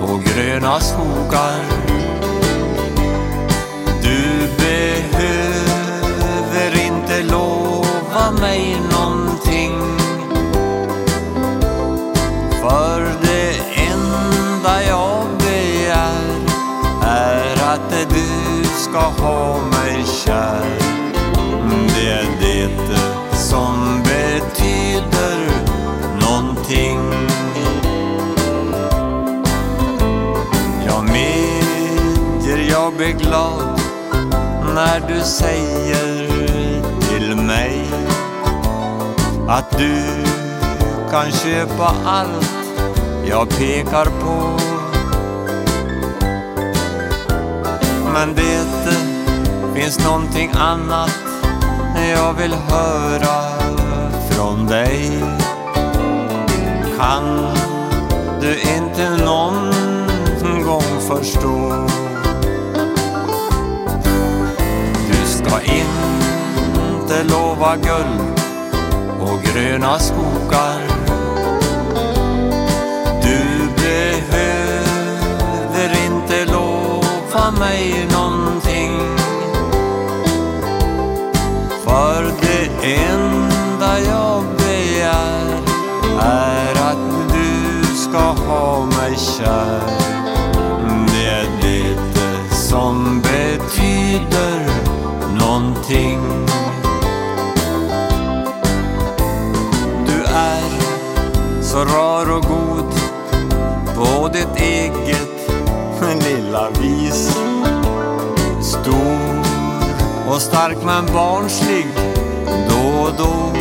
och gröna skogar. Du behöver inte lova mig någonting. För det enda jag begär är att du ska ha mig kär. Det är det jag blir glad när du säger till mig att du kan köpa allt jag pekar på. Men det finns någonting annat jag vill höra från dig. Kan du inte någon gång förstå? Inte guld och gröna skogar. Du behöver inte lova mig någonting. För det enda jag begär är att du ska ha mig kär. Så rar och god på ditt eget lilla vis. Stor och stark men barnslig då och då.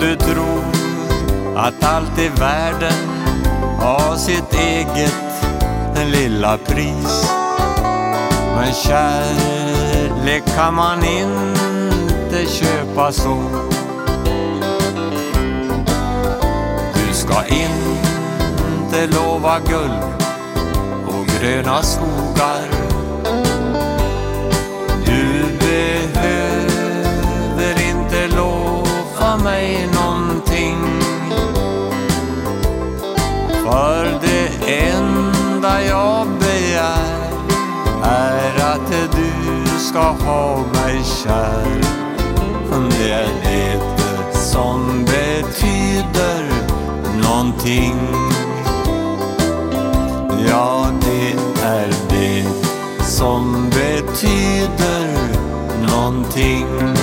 Du tror att allt i världen har sitt eget lilla pris. Men kärlek kan man inte köpa så. Blåa guld och gröna skogar. Du behöver inte lova mig någonting. För det enda jag begär är att du ska ha mig kär. Det är det som betyder någonting. Det som betyder någonting.